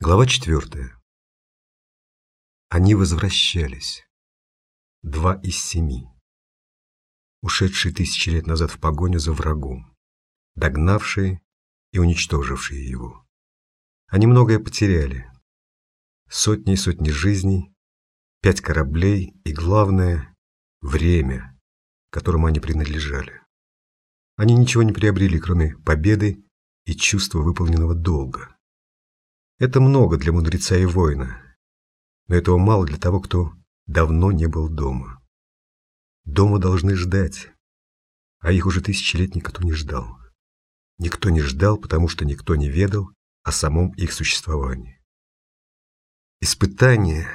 Глава четвертая. Они возвращались. Два из семи. Ушедшие тысячи лет назад в погоню за врагом. Догнавшие и уничтожившие его. Они многое потеряли. Сотни и сотни жизней, пять кораблей и, главное, время, которому они принадлежали. Они ничего не приобрели, кроме победы и чувства выполненного долга. Это много для мудреца и воина, но этого мало для того, кто давно не был дома. Дома должны ждать, а их уже тысячи лет никто не ждал. Никто не ждал, потому что никто не ведал о самом их существовании. Испытания,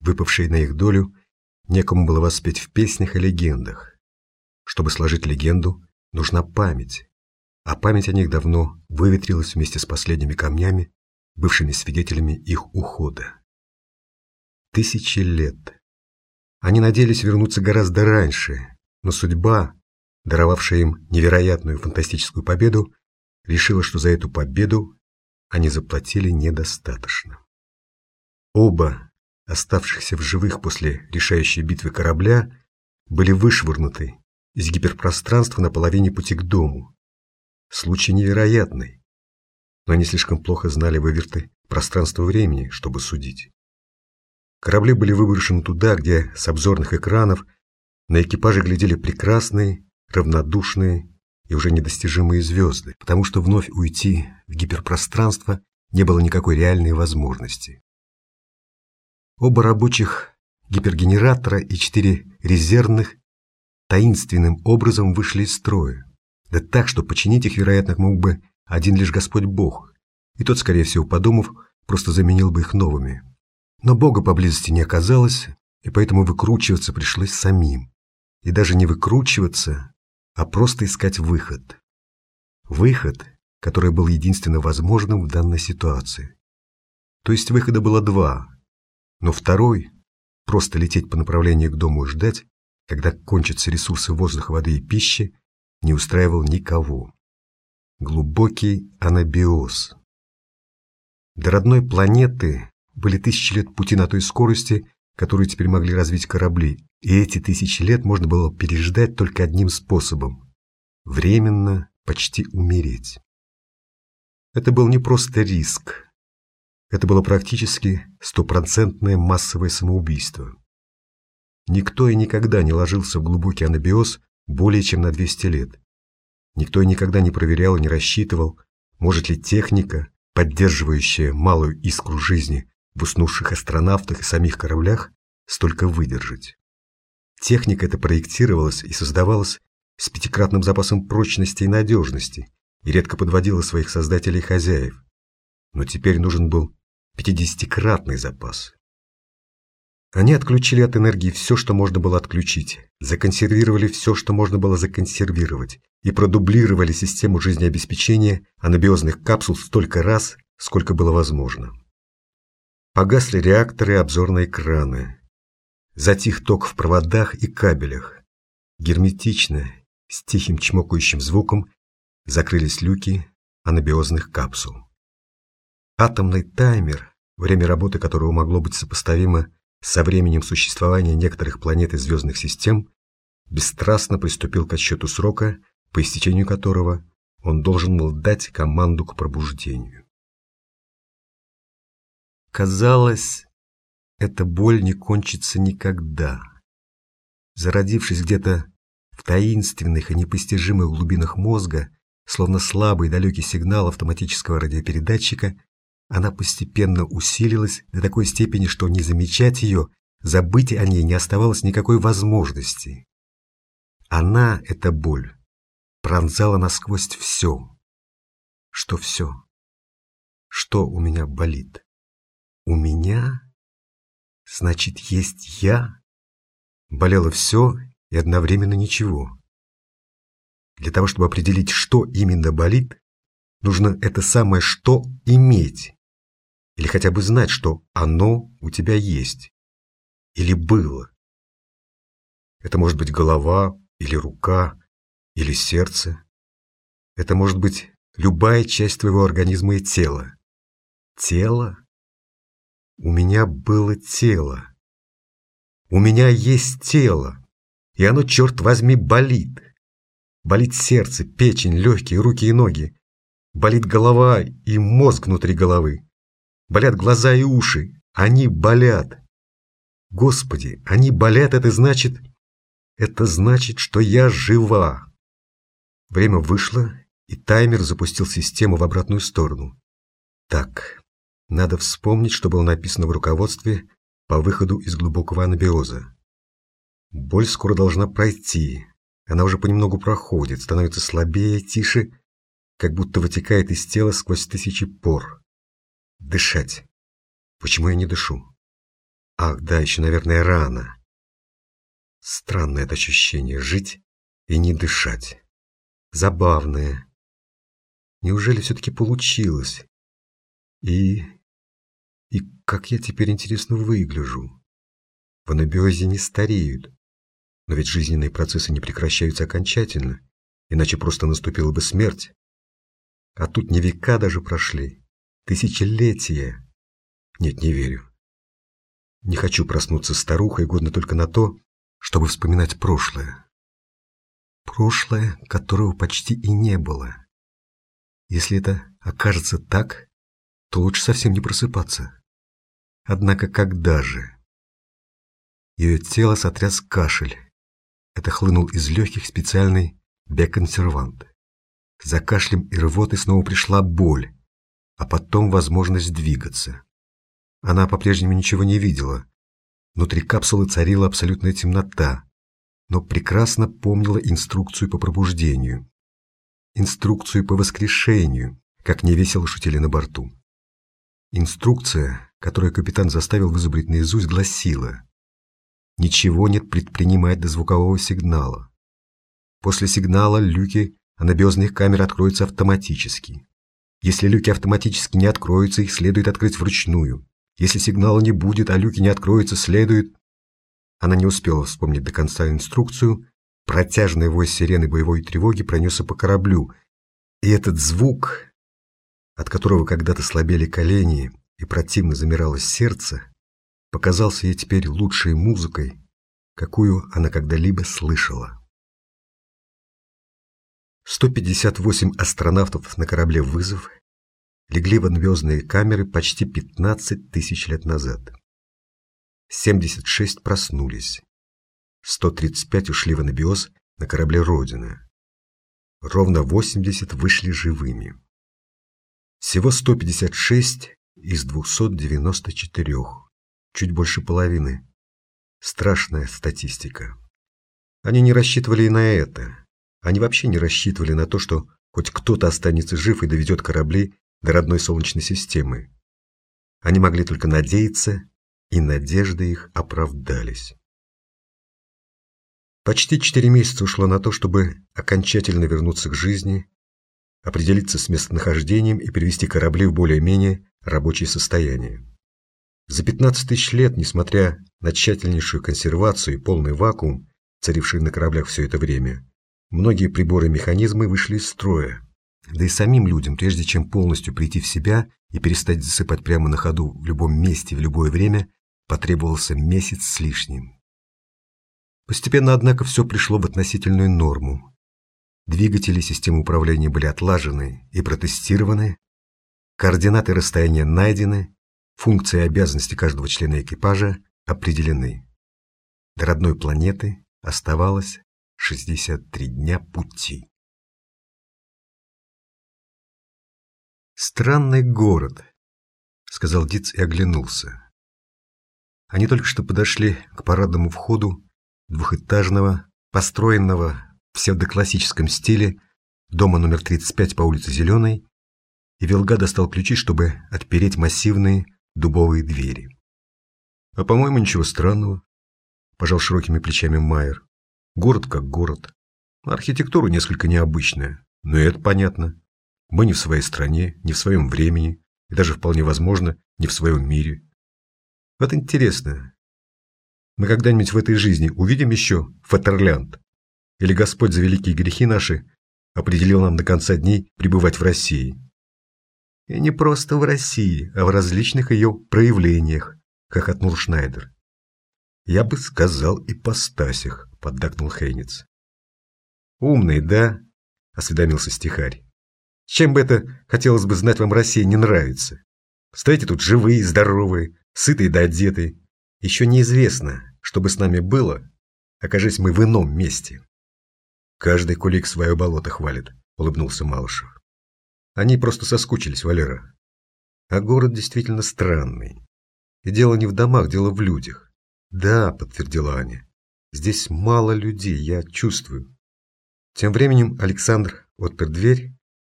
выпавшие на их долю, некому было воспеть в песнях и легендах. Чтобы сложить легенду, нужна память, а память о них давно выветрилась вместе с последними камнями бывшими свидетелями их ухода. Тысячи лет. Они надеялись вернуться гораздо раньше, но судьба, даровавшая им невероятную фантастическую победу, решила, что за эту победу они заплатили недостаточно. Оба, оставшихся в живых после решающей битвы корабля, были вышвырнуты из гиперпространства на половине пути к дому. Случай невероятный, но они слишком плохо знали выверты пространства-времени, чтобы судить. Корабли были выброшены туда, где с обзорных экранов на экипаже глядели прекрасные, равнодушные и уже недостижимые звезды, потому что вновь уйти в гиперпространство не было никакой реальной возможности. Оба рабочих гипергенератора и четыре резервных таинственным образом вышли из строя, да так, что починить их, вероятно, мог бы один лишь Господь Бог, и тот, скорее всего, подумав, просто заменил бы их новыми. Но Бога поблизости не оказалось, и поэтому выкручиваться пришлось самим. И даже не выкручиваться, а просто искать выход. Выход, который был единственно возможным в данной ситуации. То есть выхода было два, но второй – просто лететь по направлению к дому и ждать, когда кончатся ресурсы воздуха, воды и пищи, не устраивал никого. Глубокий анабиоз. До родной планеты были тысячи лет пути на той скорости, которую теперь могли развить корабли, и эти тысячи лет можно было переждать только одним способом – временно почти умереть. Это был не просто риск, это было практически стопроцентное массовое самоубийство. Никто и никогда не ложился в глубокий анабиоз более чем на 200 лет. Никто и никогда не проверял и не рассчитывал, может ли техника, поддерживающая малую искру жизни в уснувших астронавтах и самих кораблях, столько выдержать. Техника эта проектировалась и создавалась с пятикратным запасом прочности и надежности и редко подводила своих создателей и хозяев. Но теперь нужен был пятидесятикратный запас. Они отключили от энергии все, что можно было отключить, законсервировали все, что можно было законсервировать, и продублировали систему жизнеобеспечения анабиозных капсул столько раз, сколько было возможно. Погасли реакторы и обзорные краны. Затих ток в проводах и кабелях. Герметично, с тихим чмокающим звуком, закрылись люки анабиозных капсул. Атомный таймер, время работы которого могло быть сопоставимо со временем существования некоторых планет и звездных систем, бесстрастно приступил к отсчету срока, по истечению которого он должен был дать команду к пробуждению. Казалось, эта боль не кончится никогда. Зародившись где-то в таинственных и непостижимых глубинах мозга, словно слабый далекий сигнал автоматического радиопередатчика, она постепенно усилилась до такой степени, что не замечать ее, забыть о ней не оставалось никакой возможности. Она, эта боль, пронзала насквозь все. Что все? Что у меня болит? У меня? Значит, есть я? Болело все и одновременно ничего. Для того, чтобы определить, что именно болит, нужно это самое «что» иметь. Или хотя бы знать, что оно у тебя есть. Или было. Это может быть голова, или рука, или сердце. Это может быть любая часть твоего организма и тела. Тело? У меня было тело. У меня есть тело, и оно, черт возьми, болит. Болит сердце, печень, легкие, руки и ноги. Болит голова и мозг внутри головы. Болят глаза и уши. Они болят. Господи, они болят, это значит... Это значит, что я жива. Время вышло, и таймер запустил систему в обратную сторону. Так, надо вспомнить, что было написано в руководстве по выходу из глубокого анабиоза. Боль скоро должна пройти. Она уже понемногу проходит, становится слабее, тише, как будто вытекает из тела сквозь тысячи пор. Дышать. Почему я не дышу? Ах, да, еще, наверное, рано. Странное это ощущение — жить и не дышать. Забавное. Неужели все-таки получилось? И... И как я теперь, интересно, выгляжу? В анабиозе не стареют. Но ведь жизненные процессы не прекращаются окончательно, иначе просто наступила бы смерть. А тут не века даже прошли, тысячелетия. Нет, не верю. Не хочу проснуться старухой, годно только на то, чтобы вспоминать прошлое. Прошлое, которого почти и не было. Если это окажется так, то лучше совсем не просыпаться. Однако когда же? Ее тело сотряс кашель. Это хлынул из легких специальный беконсервант. За кашлем и рвотой снова пришла боль, а потом возможность двигаться. Она по-прежнему ничего не видела. Внутри капсулы царила абсолютная темнота, но прекрасно помнила инструкцию по пробуждению. Инструкцию по воскрешению, как невесело шутили на борту. Инструкция, которую капитан заставил вызубрить наизусть, гласила Ничего нет предпринимать до звукового сигнала. После сигнала люки анабиозных камер откроются автоматически. Если люки автоматически не откроются, их следует открыть вручную. Если сигнала не будет, а люки не откроются, следует... Она не успела вспомнить до конца инструкцию. Протяжный вой сирены боевой тревоги пронесся по кораблю. И этот звук, от которого когда-то слабели колени и противно замиралось сердце, показался ей теперь лучшей музыкой, какую она когда-либо слышала. 158 астронавтов на корабле «Вызов» легли в анабиозные камеры почти 15 тысяч лет назад. 76 проснулись. 135 ушли в анабиоз на корабле «Родина». Ровно 80 вышли живыми. Всего 156 из 294 чуть больше половины. Страшная статистика. Они не рассчитывали и на это. Они вообще не рассчитывали на то, что хоть кто-то останется жив и доведет корабли до родной Солнечной системы. Они могли только надеяться, и надежды их оправдались. Почти четыре месяца ушло на то, чтобы окончательно вернуться к жизни, определиться с местонахождением и привести корабли в более-менее рабочее состояние. За 15 тысяч лет, несмотря на тщательнейшую консервацию и полный вакуум, царивший на кораблях все это время, многие приборы и механизмы вышли из строя. Да и самим людям, прежде чем полностью прийти в себя и перестать засыпать прямо на ходу в любом месте в любое время, потребовался месяц с лишним. Постепенно, однако, все пришло в относительную норму. Двигатели системы управления были отлажены и протестированы, координаты расстояния найдены, Функции и обязанности каждого члена экипажа определены. До родной планеты оставалось 63 дня пути. «Странный город», — сказал Диц и оглянулся. Они только что подошли к парадному входу двухэтажного, построенного в псевдоклассическом стиле дома номер 35 по улице Зеленой, и Вилга достал ключи, чтобы отпереть массивные дубовые двери. А по-моему, ничего странного, пожал широкими плечами Майер. Город как город. Архитектура несколько необычная, но и это понятно. Мы не в своей стране, не в своем времени, и даже вполне возможно, не в своем мире. Вот интересно, мы когда-нибудь в этой жизни увидим еще Фатерлянд? Или Господь за великие грехи наши определил нам до конца дней пребывать в России? И не просто в России, а в различных ее проявлениях, хохотнул Шнайдер. Я бы сказал и по стасях, поддакнул Хейниц. Умный, да? Осведомился стихарь. Чем бы это, хотелось бы знать, вам Россия не нравится? Стоите тут живые, здоровые, сытые да одетые. Еще неизвестно, что бы с нами было, окажись мы в ином месте. Каждый кулик свое болото хвалит, улыбнулся Малышев. Они просто соскучились, Валера. А город действительно странный. И дело не в домах, дело в людях. Да, подтвердила Аня. Здесь мало людей, я чувствую. Тем временем Александр отпер дверь,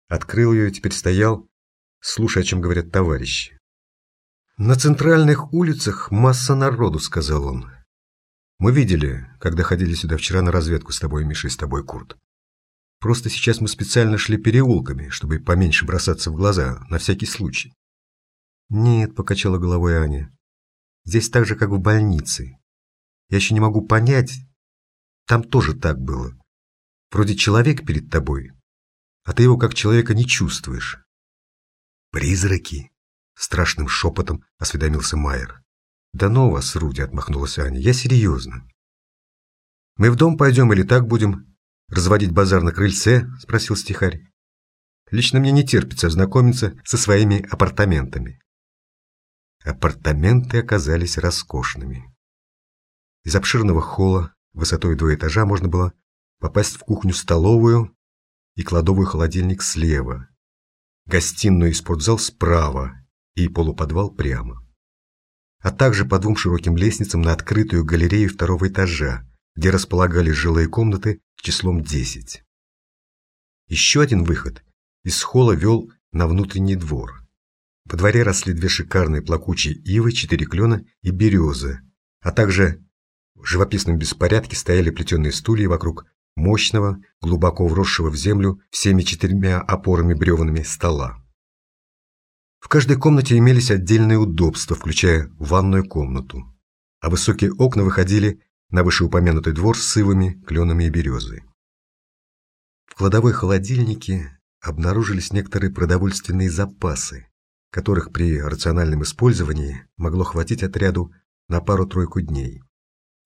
открыл ее и теперь стоял, слушая, о чем говорят товарищи. «На центральных улицах масса народу», — сказал он. «Мы видели, когда ходили сюда вчера на разведку с тобой, Миша, и с тобой, Курт. Просто сейчас мы специально шли переулками, чтобы поменьше бросаться в глаза, на всякий случай. Нет, покачала головой Аня. Здесь так же, как в больнице. Я еще не могу понять. Там тоже так было. Вроде человек перед тобой, а ты его как человека не чувствуешь. Призраки? Страшным шепотом осведомился Майер. Да ну вас, Руди, отмахнулась Аня. Я серьезно. Мы в дом пойдем или так будем «Разводить базар на крыльце?» – спросил стихарь. «Лично мне не терпится ознакомиться со своими апартаментами». Апартаменты оказались роскошными. Из обширного холла высотой два этажа можно было попасть в кухню-столовую и кладовый-холодильник слева, гостиную и спортзал справа и полуподвал прямо. А также по двум широким лестницам на открытую галерею второго этажа, где располагались жилые комнаты числом 10. Еще один выход из холла вел на внутренний двор. Во дворе росли две шикарные плакучие ивы, четыре клена и березы, а также в живописном беспорядке стояли плетеные стулья вокруг мощного, глубоко вросшего в землю всеми четырьмя опорами бревнами стола. В каждой комнате имелись отдельные удобства, включая ванную комнату, а высокие окна выходили на вышеупомянутый двор с ивами, кленами и березой. В кладовой холодильнике обнаружились некоторые продовольственные запасы, которых при рациональном использовании могло хватить отряду на пару-тройку дней.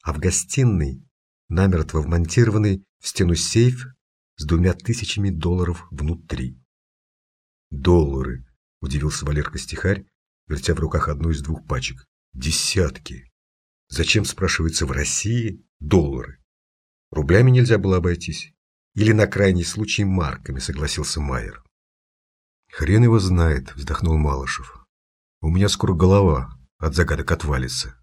А в гостиной намертво вмонтированный в стену сейф с двумя тысячами долларов внутри. «Доллары!» – удивился Валерка Стихарь, вертя в руках одну из двух пачек. «Десятки!» Зачем, спрашивается, в России доллары? Рублями нельзя было обойтись. Или на крайний случай марками, согласился Майер. Хрен его знает, вздохнул Малышев. У меня скоро голова от загадок отвалится.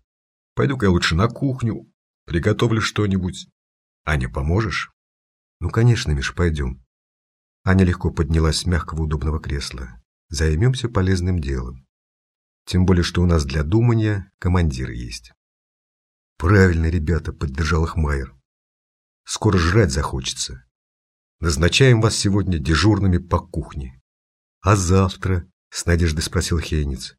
Пойду-ка я лучше на кухню, приготовлю что-нибудь. Аня, поможешь? Ну, конечно, Миш, пойдем. Аня легко поднялась с мягкого удобного кресла. Займемся полезным делом. Тем более, что у нас для думания командир есть. Правильно, ребята, поддержал их Майер. Скоро жрать захочется. Назначаем вас сегодня дежурными по кухне. А завтра? С надеждой спросил Хейниц.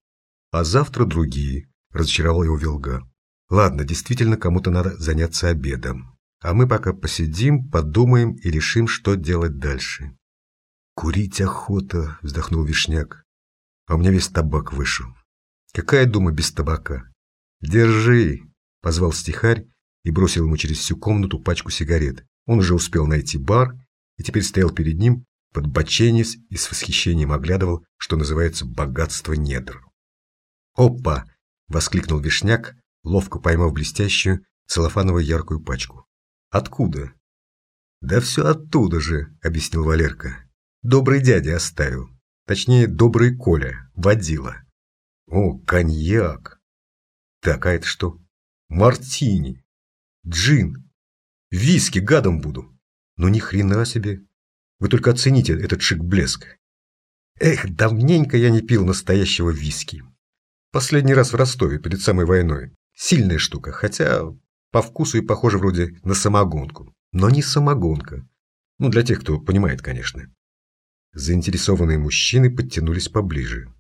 А завтра другие, разочаровал его Вилга. Ладно, действительно, кому-то надо заняться обедом. А мы пока посидим, подумаем и решим, что делать дальше. Курить охота, вздохнул Вишняк. А у меня весь табак вышел. Какая дума без табака? Держи, Позвал стихарь и бросил ему через всю комнату пачку сигарет. Он уже успел найти бар и теперь стоял перед ним, подбоченясь и с восхищением оглядывал, что называется, богатство недр. «Опа!» — воскликнул Вишняк, ловко поймав блестящую целлофановую яркую пачку. «Откуда?» «Да все оттуда же», — объяснил Валерка. «Добрый дядя оставил. Точнее, добрый Коля, водила». «О, коньяк!» «Так, а это что?» мартини, джин, виски гадом буду. Ну ни хрена себе. Вы только оцените этот шик-блеск. Эх, давненько я не пил настоящего виски. Последний раз в Ростове перед самой войной. Сильная штука, хотя по вкусу и похоже вроде на самогонку. Но не самогонка. Ну, для тех, кто понимает, конечно. Заинтересованные мужчины подтянулись поближе.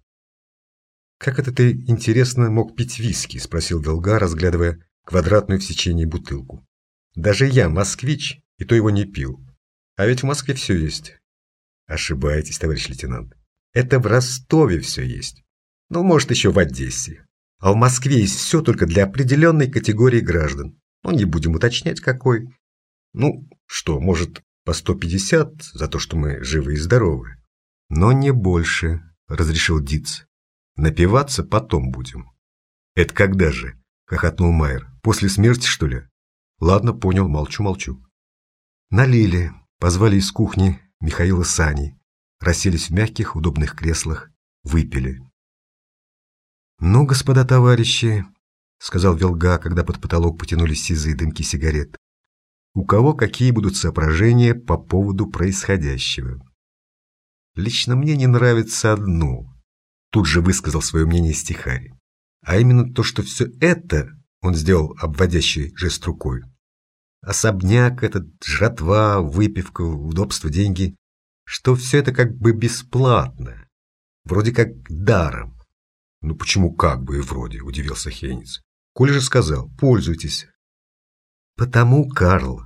«Как это ты, интересно, мог пить виски?» – спросил Долга, разглядывая квадратную в сечении бутылку. «Даже я, москвич, и то его не пил. А ведь в Москве все есть». «Ошибаетесь, товарищ лейтенант. Это в Ростове все есть. Ну, может, еще в Одессе. А в Москве есть все только для определенной категории граждан. Ну, не будем уточнять, какой. Ну, что, может, по 150 за то, что мы живы и здоровы. Но не больше, разрешил Диц. Напиваться потом будем. Это когда же? Хохотнул Майер. После смерти, что ли? Ладно, понял, молчу-молчу. Налили, позвали из кухни Михаила с Аней, расселись в мягких, удобных креслах, выпили. «Ну, господа товарищи», — сказал Велга, когда под потолок потянулись сизые дымки сигарет, «у кого какие будут соображения по поводу происходящего?» «Лично мне не нравится одно», — тут же высказал свое мнение стихарь, «а именно то, что все это он сделал обводящий жест рукой. Особняк этот, жратва, выпивка, удобство, деньги. Что все это как бы бесплатно. Вроде как даром. Ну почему как бы и вроде, удивился Хейниц. Коля же сказал, пользуйтесь. Потому, Карл,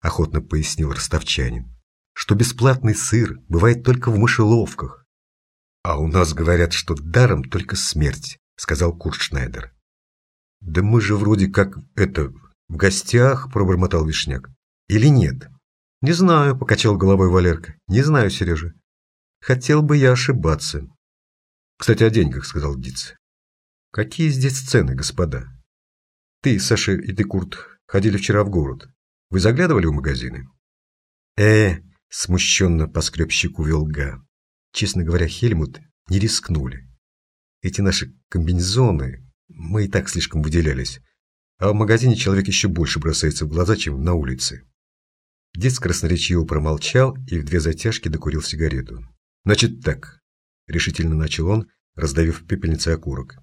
охотно пояснил ростовчанин, что бесплатный сыр бывает только в мышеловках. А у нас говорят, что даром только смерть, сказал Курт Шнайдер. «Да мы же вроде как, это, в гостях», – пробормотал Вишняк. «Или нет?» «Не знаю», – покачал головой Валерка. «Не знаю, Сережа. Хотел бы я ошибаться». «Кстати, о деньгах», – сказал Диц. «Какие здесь цены, господа? Ты, Саша и ты, Курт, ходили вчера в город. Вы заглядывали в магазины?» «Э, – смущенно поскреб щеку Вилга. Честно говоря, Хельмут не рискнули. Эти наши комбинезоны, мы и так слишком выделялись. А в магазине человек еще больше бросается в глаза, чем на улице. Дед красноречиво промолчал и в две затяжки докурил сигарету. «Значит так», — решительно начал он, раздавив в окурок.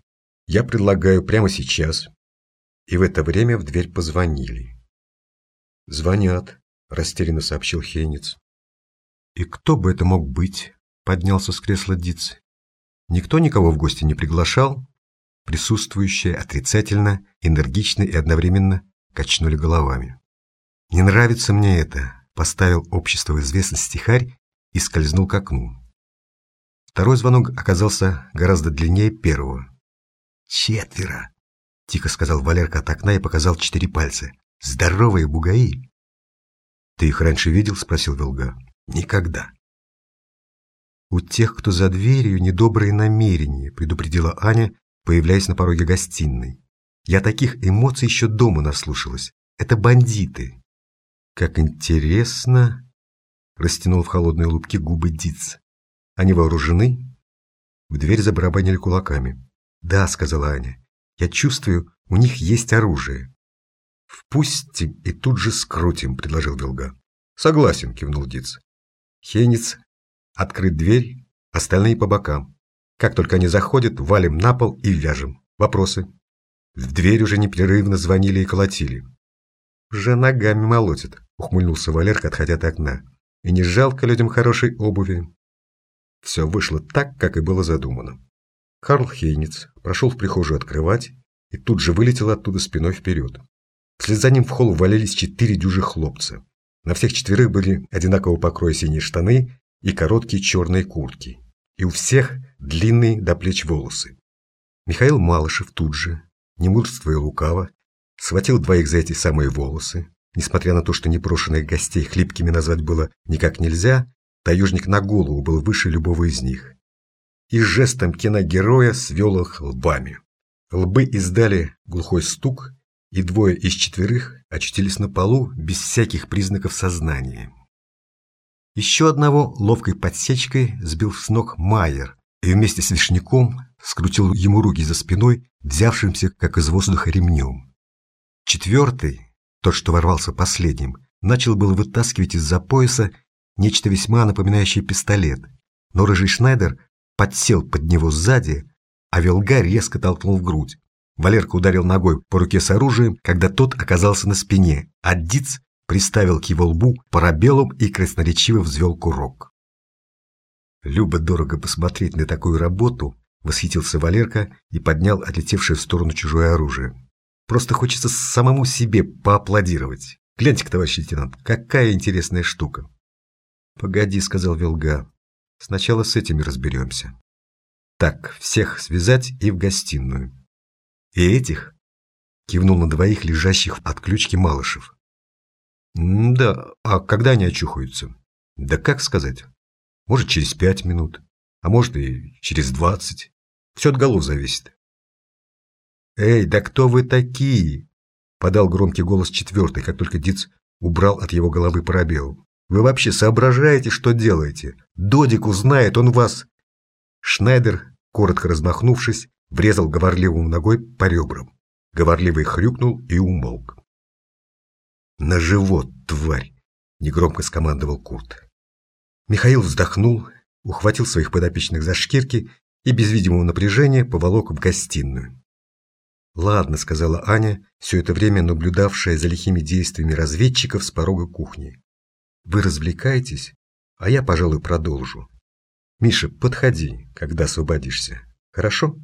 «Я предлагаю прямо сейчас». И в это время в дверь позвонили. «Звонят», — растерянно сообщил Хейниц. «И кто бы это мог быть?» — поднялся с кресла Диц. «Никто никого в гости не приглашал?» Присутствующие отрицательно, энергично и одновременно качнули головами. «Не нравится мне это», — поставил общество в известность стихарь и скользнул к окну. Второй звонок оказался гораздо длиннее первого. «Четверо!» — тихо сказал Валерка от окна и показал четыре пальца. «Здоровые бугаи!» «Ты их раньше видел?» — спросил Велга. «Никогда». «У тех, кто за дверью, недобрые намерения», — предупредила Аня, появляясь на пороге гостиной. Я таких эмоций еще дома наслушалась. Это бандиты. Как интересно, растянул в холодной улыбке губы Диц. Они вооружены? В дверь забарабанили кулаками. Да, сказала Аня. Я чувствую, у них есть оружие. Впустим и тут же скрутим, предложил Вилга. Согласен, кивнул Диц. Хенец открыть дверь, остальные по бокам. Как только они заходят, валим на пол и вяжем. Вопросы? В дверь уже непрерывно звонили и колотили. «Уже ногами молотит», — ухмыльнулся Валерка, отходя от окна. «И не жалко людям хорошей обуви». Все вышло так, как и было задумано. Карл Хейниц прошел в прихожую открывать и тут же вылетел оттуда спиной вперед. Вслед за ним в холл валились четыре дюжих хлопца. На всех четверых были одинакового покроя синие штаны и короткие черные куртки. И у всех длинные до плеч волосы. Михаил Малышев тут же, не мудрствуя лукаво, схватил двоих за эти самые волосы. Несмотря на то, что непрошенных гостей хлипкими назвать было никак нельзя, таежник на голову был выше любого из них. И жестом киногероя свел их лбами. Лбы издали глухой стук, и двое из четверых очутились на полу без всяких признаков сознания. Еще одного ловкой подсечкой сбил с ног Майер, и вместе с Вишняком скрутил ему руки за спиной, взявшимся, как из воздуха, ремнем. Четвертый, тот, что ворвался последним, начал было вытаскивать из-за пояса нечто весьма напоминающее пистолет, но рыжий Шнайдер подсел под него сзади, а Велга резко толкнул в грудь. Валерка ударил ногой по руке с оружием, когда тот оказался на спине, а Диц приставил к его лбу парабеллум и красноречиво взвел курок. Любо-дорого посмотреть на такую работу, восхитился Валерка и поднял отлетевшее в сторону чужое оружие. Просто хочется самому себе поаплодировать. Гляньте-ка, товарищ лейтенант, какая интересная штука. Погоди, сказал Велга. Сначала с этими разберемся. Так, всех связать и в гостиную. И этих? Кивнул на двоих лежащих от ключки Малышев. Да, а когда они очухаются? Да как сказать? Может, через пять минут, а может и через двадцать. Все от голов зависит. «Эй, да кто вы такие?» Подал громкий голос четвертый, как только Диц убрал от его головы пробел. «Вы вообще соображаете, что делаете? Додик узнает, он вас...» Шнайдер, коротко размахнувшись, врезал говорливому ногой по ребрам. Говорливый хрюкнул и умолк. «На живот, тварь!» – негромко скомандовал Курт. Михаил вздохнул, ухватил своих подопечных за шкирки и без видимого напряжения поволок в гостиную. «Ладно», — сказала Аня, все это время наблюдавшая за лихими действиями разведчиков с порога кухни. «Вы развлекаетесь, а я, пожалуй, продолжу. Миша, подходи, когда освободишься. Хорошо?»